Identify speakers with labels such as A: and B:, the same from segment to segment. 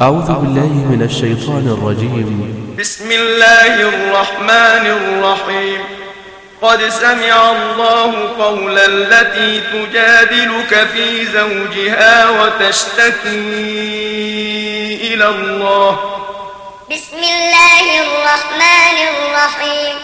A: أعوذ بالله من الشيطان الرجيم.
B: بسم الله الرحمن الرحيم. قد سمع الله قول التي تجادلك في زوجها وتشتكي إلى الله.
C: بسم الله الرحمن الرحيم.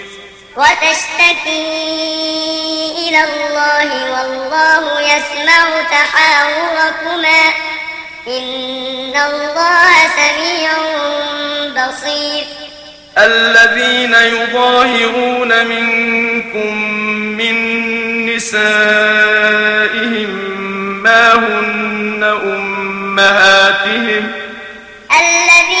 C: وتشتكي إلى الله والله يسمع تحاوركما. إن الله سميع بصير.
B: الذين يظاهرون منكم من نسائهم ما هن أمهاتهم.
C: الذين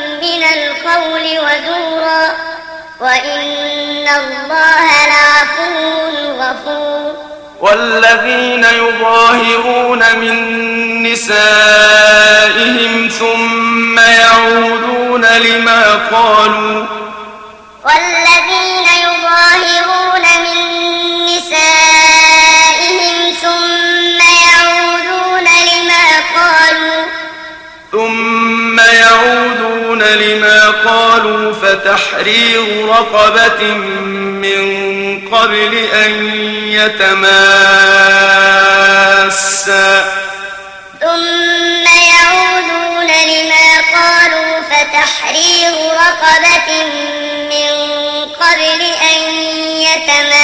C: من القول وزورا وإن الله لعفو غفور.
B: والذين يظاهرون من نسائهم ثم يعودون لما قالوا.
C: والذين يظاهرون قالوا
B: فتحرير رقبة من قبل أن يتماسا.
C: ثم يعودون لما قالوا فتحرير رقبة من قبل أن يتماسا.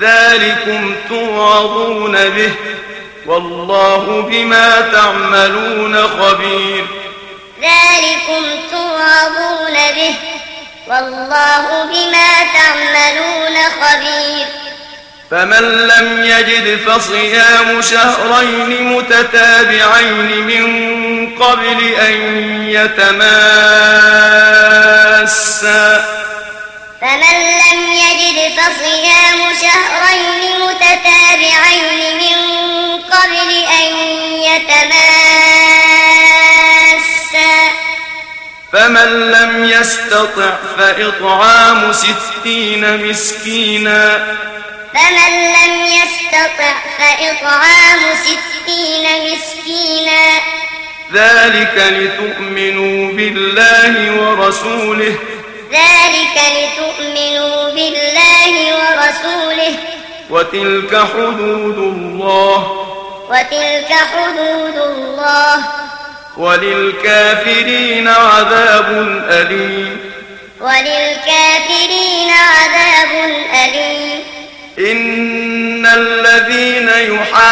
B: ذلكم توعظون به. والله بما تعملون خبير.
C: ذلكم توعظون به. والله بما تعملون خبير.
B: فمن لم يجد فصيام شهرين متتابعين من قبل أن يتماسا.
C: فمن لم يجد فصيام شهرين متتابعين من قبل أن يتماسا
B: فمن لم يستطع فإطعام ستين مسكينا.
C: فمن لم يستطع فإطعام ستين مسكينا.
B: ذلك لتؤمنوا بالله ورسوله.
C: ذلك لتؤمنوا بالله ورسوله.
B: وتلك حدود الله.
C: وتلك حدود الله.
B: وللكافرين عذاب أليم.
C: وللكافرين عذاب أليم.
B: إن الذين يحادون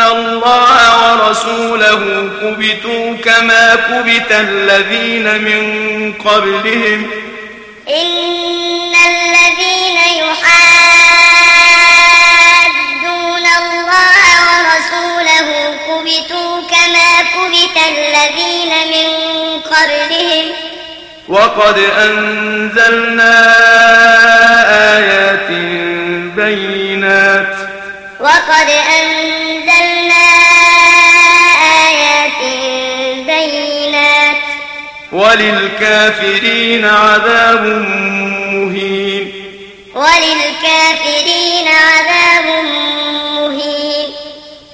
B: الله ورسوله كبتوا كما كبت الذين من قبلهم.
C: إن الذين من قبلهم.
B: وقد أنزلنا آيات بينات.
C: وقد أنزلنا آيات بينات.
B: وللكافرين عذاب مهين.
C: وللكافرين عذاب مهين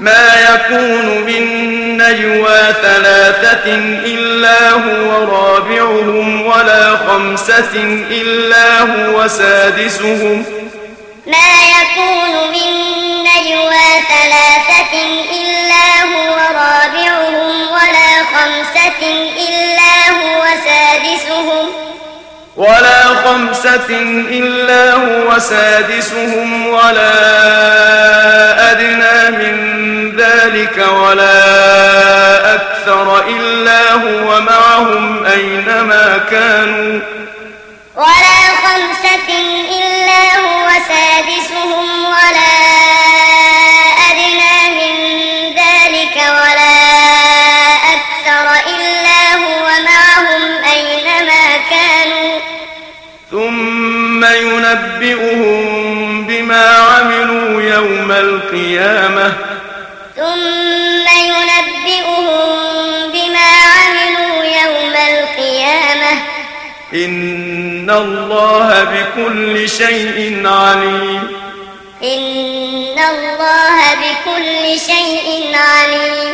B: ما يكون من نجوى ثلاثة إلا هو رابعهم ولا خمسة إلا هو سادسهم.
C: ما يكون من نجوى ثلاثة إلا هو رابعهم ولا خمسة إلا هو سادسهم.
B: ولا خمسة إلا هو سادسهم ولا أدنى من ذلك ولا أكثر إلا هو معهم أينما كانوا.
C: ولا خمسة إلا هو سادسهم ولا
B: ثم ينبئهم بما عملوا يوم القيامة.
C: ثم ينبئهم بما عملوا يوم القيامة.
B: إن الله بكل شيء عليم.
C: إن الله بكل شيء عليم.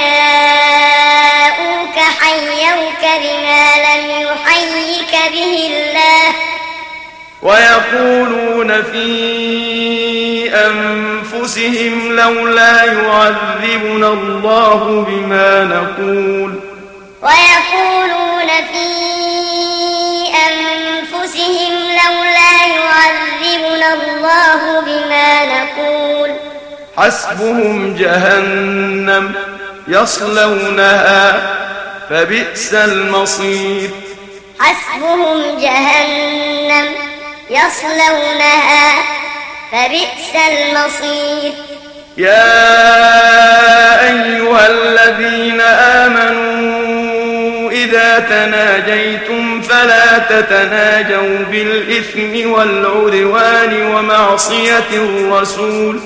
B: ويقولون في أنفسهم لولا يعذبنا الله بما نقول.
C: ويقولون في أنفسهم لولا يعذبنا الله بما نقول.
B: حسبهم جهنم يصلونها فبئس المصير.
C: حسبهم جهنم يصلونها فبئس المصير.
B: يا أيها الذين آمنوا إذا تناجيتم فلا تتناجوا بالإثم والعدوان ومعصية الرسول.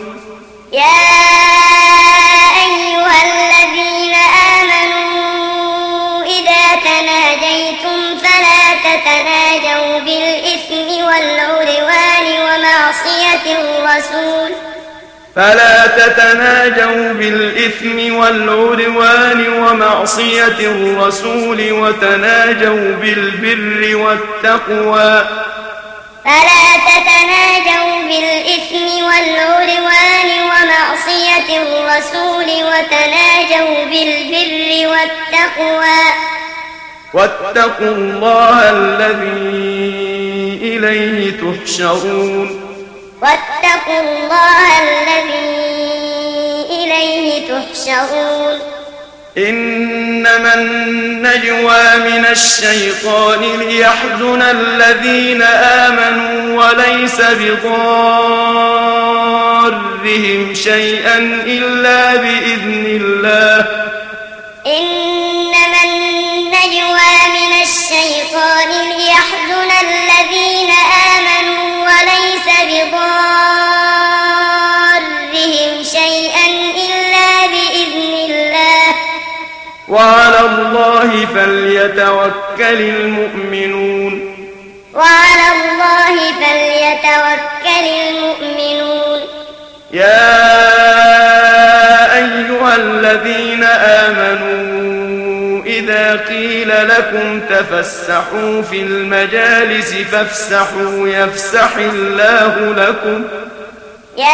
C: يا أيها الذين آمنوا إذا تناجيتم تتناجوا بالإثم والعدوان ومعصية الرسول.
B: فلا تتناجوا بالإثم والعدوان ومعصية الرسول وتناجوا بالبر والتقوى.
C: فلا تتناجوا بالإثم والعدوان ومعصية الرسول وتناجوا بالبر والتقوى.
B: واتقوا الله الذي إليه تحشرون.
C: واتقوا الله الذي إليه تحشرون.
B: إنما النجوى من الشيطان ليحزن الذين آمنوا وليس بضارهم شيئا إلا بإذن الله.
C: إنما
B: فليتوكل المؤمنون.
C: وعلى الله فليتوكل المؤمنون.
B: يا أيها الذين آمنوا إذا قيل لكم تفسحوا في المجالس فافسحوا يفسح الله لكم.
C: يا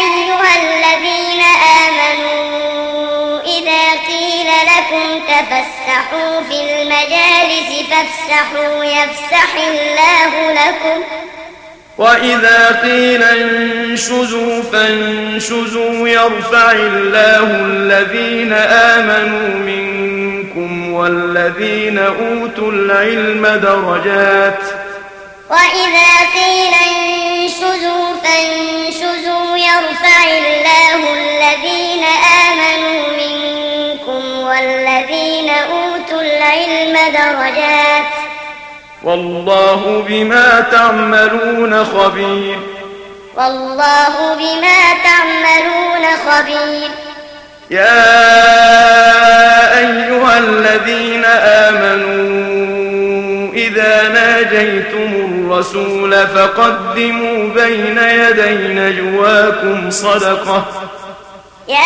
C: أيها الذين آمنوا إذا قيل لكم تفسحوا في المجالس فافسحوا يفسح الله لكم.
B: وإذا قيل انشزوا فانشزوا يرفع الله الذين آمنوا منكم والذين أوتوا العلم درجات.
C: وإذا قيل انشزوا فانشزوا يرفع الله الذين آمنوا العلم درجات.
B: والله بما تعملون خبير.
C: والله بما تعملون خبير.
B: يا أيها الذين آمنوا إذا ناجيتم الرسول فقدموا بين يدي نجواكم صدقة.
C: يا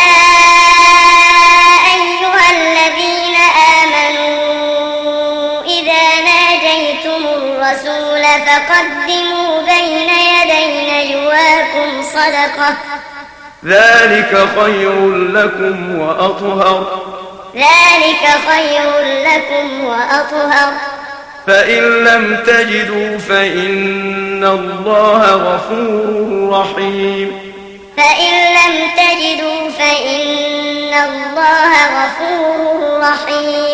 C: أيها الذين إذا ناجيتم الرسول فقدموا بين يدي نجواكم صدقة.
B: ذلك خير لكم وأطهر.
C: ذلك خير لكم وأطهر.
B: فإن لم تجدوا فإن الله غفور رحيم.
C: فإن لم تجدوا فإن الله غفور رحيم.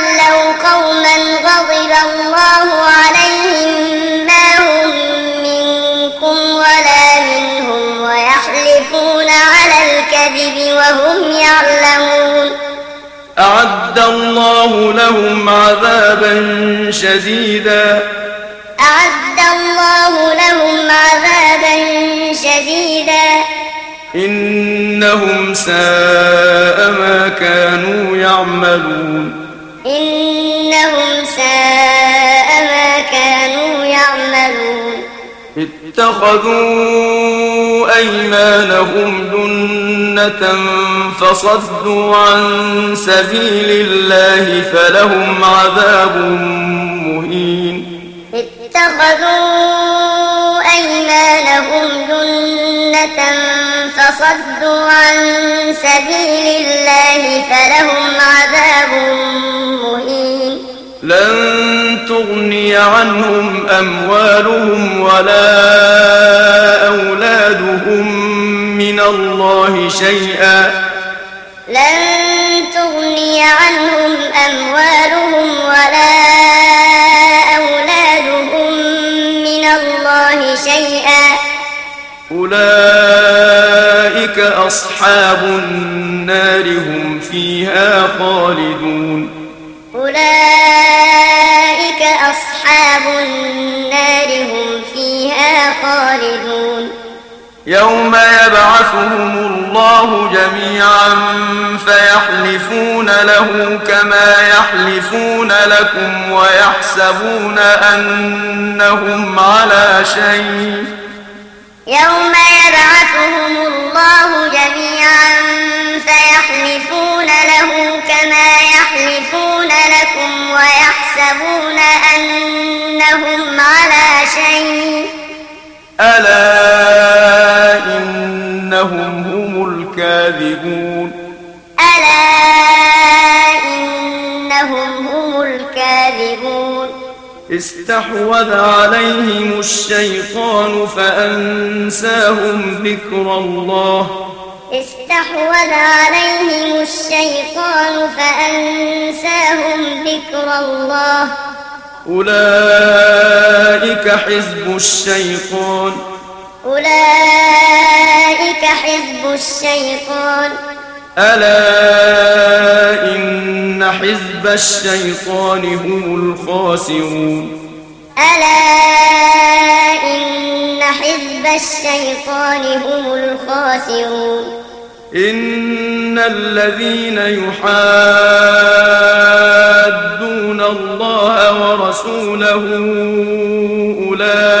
C: يعلمون.
B: أعد الله لهم عذابا شديدا.
C: أعد الله لهم عذابا شديدا.
B: إنهم ساء ما كانوا يعملون.
C: إنهم ساء ما كانوا يعملون.
B: اتخذوا أيمانهم جنة فصدوا عن سبيل الله فلهم عذاب مهين.
C: اتخذوا أيمانهم جنة فصدوا عن سبيل الله فلهم عذاب مهين.
B: لن تغني عنهم أموالهم ولا الله شيئا.
C: لن تغني عنهم أموالهم ولا أولادهم من الله شيئا.
B: أولئك أصحاب النار هم فيها خالدون.
C: أولئك أصحاب النار هم فيها خالدون.
B: يوم يبعثهم الله جميعا فيحلفون له كما يحلفون لكم ويحسبون أنهم على شيء.
C: يوم يبعثهم الله جميعا فيحلفون له كما يحلفون لكم ويحسبون أنهم على شيء.
B: ألا إنهم هم الكاذبون
C: ألا إنهم هم الكاذبون
B: استحوذ عليهم الشيطان فأنساهم ذكر الله
C: استحوذ عليهم الشيطان فأنساهم ذكر الله
B: أولئك حزب الشيطان
C: أولئك حزب الشيطان.
B: ألا إن حزب الشيطان هم الخاسرون.
C: ألا إن حزب الشيطان هم الخاسرون.
B: إن الذين يحادون الله ورسوله أولئك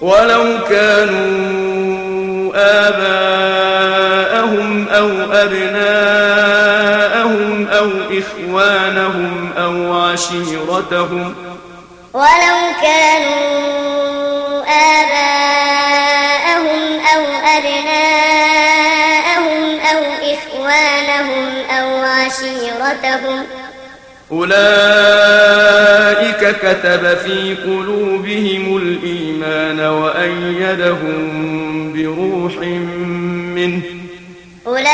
C: ولو كانوا
B: آباءهم أو أبناءهم أو إخوانهم أو عشيرتهم
C: ولو كانوا آباءهم أو أبناءهم أو إخوانهم أو عشيرتهم
B: أولئك كتب في قلوبهم الإيمان وأيدهم بروح منه.
C: أولئك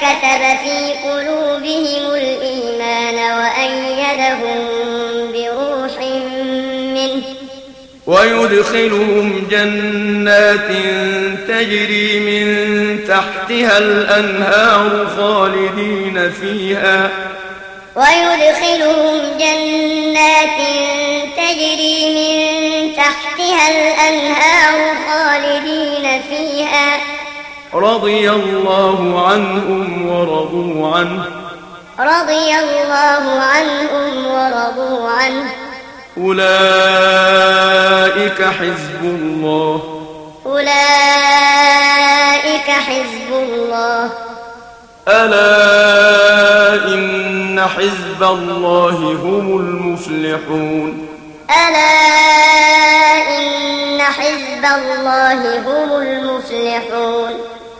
C: كتب في قلوبهم
B: ويدخلهم جنات تجري من تحتها الأنهار خالدين فيها.
C: ويدخلهم جنات تجري من تحتها الأنهار خالدين فيها.
B: رضي الله عنهم ورضوا عنه.
C: رضي الله عنهم ورضوا عنه.
B: أولئك حزب الله.
C: أولئك حزب الله.
B: ألا إن حزب الله هم المفلحون.
C: ألا إن حزب الله هم المفلحون.